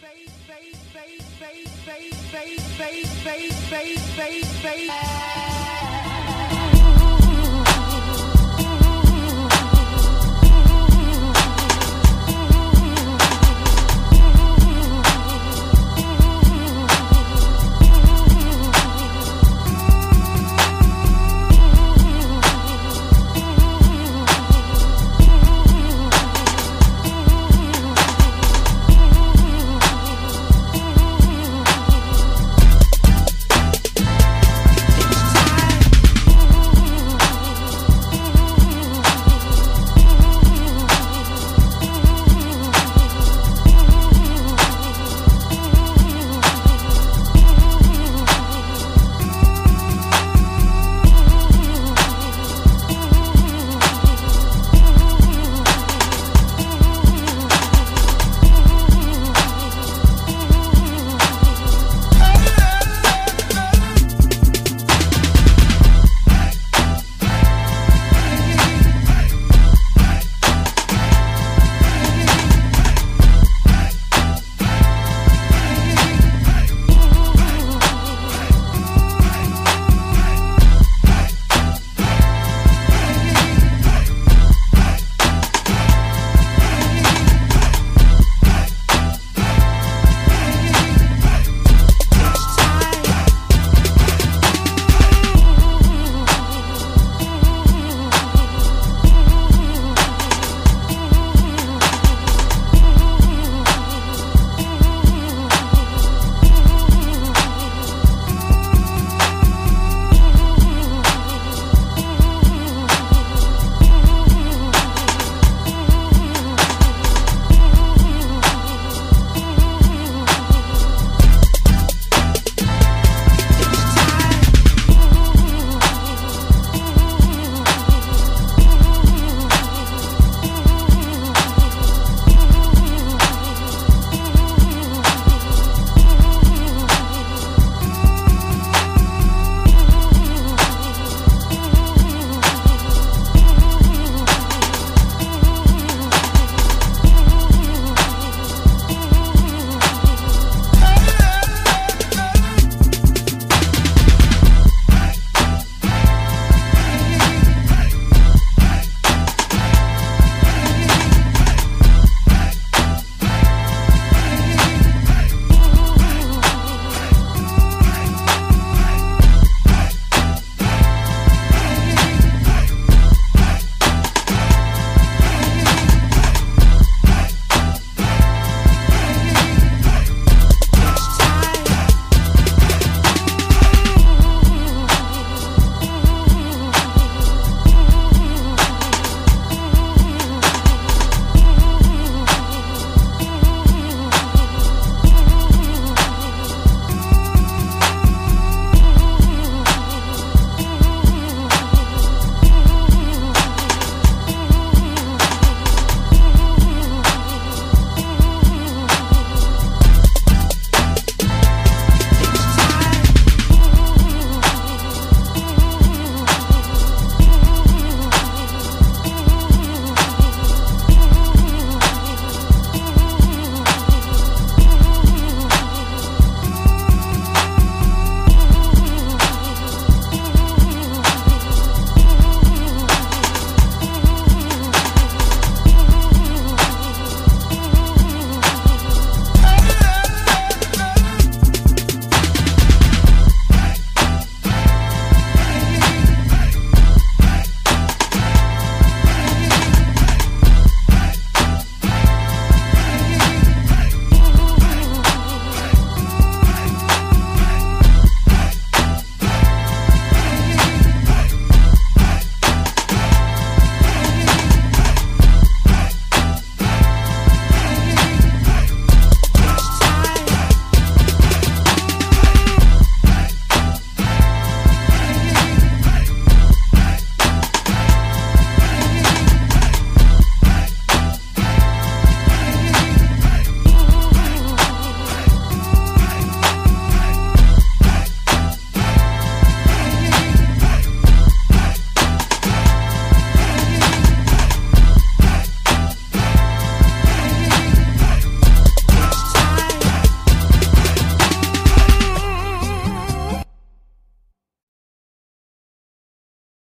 face, face, face, face, face, face, face, face, face.